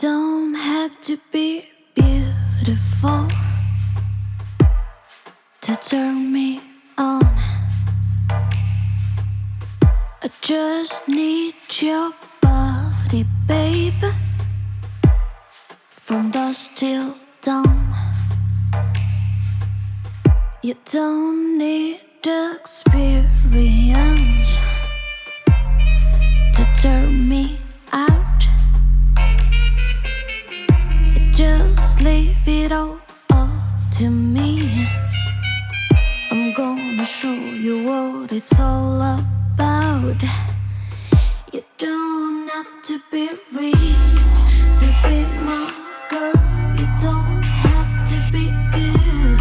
don't have to be beautiful to turn me on. I just need your body, babe, from dusk till dawn. You don't need experience. Gonna show you what it's all about. You don't have to be rich to be my girl. You don't have to be good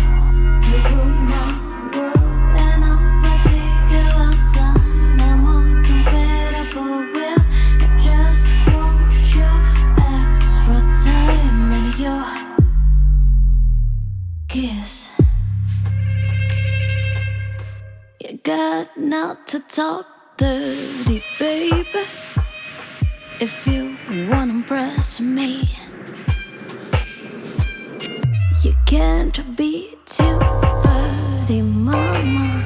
to rule my world. And no particular sign I'm uncompatible with. I just want your extra time and your kiss. Got not to talk dirty, baby. If you wanna impress me, you can't be too flirty, mama.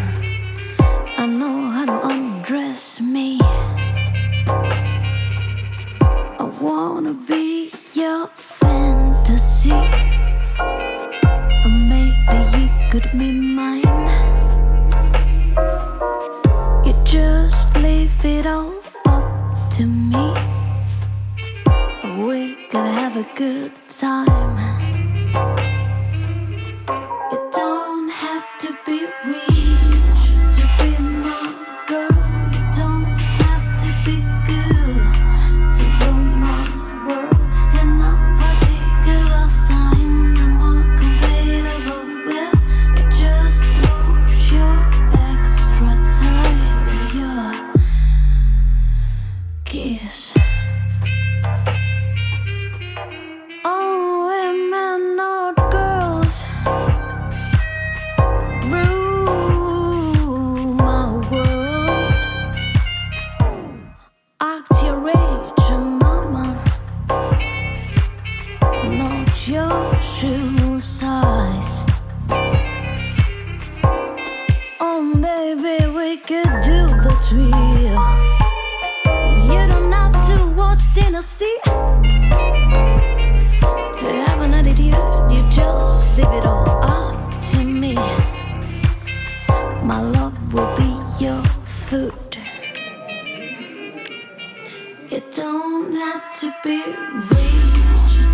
I know how to undress me. I wanna be your fantasy. Or maybe you could be mine. To me. We gotta have a good time. You don't have to be rich your shoe size. Oh, baby, we could do the thrill. You don't have to watch Dynasty to have an attitude. You just leave it all up to me. My love will be your food. You don't have to be rich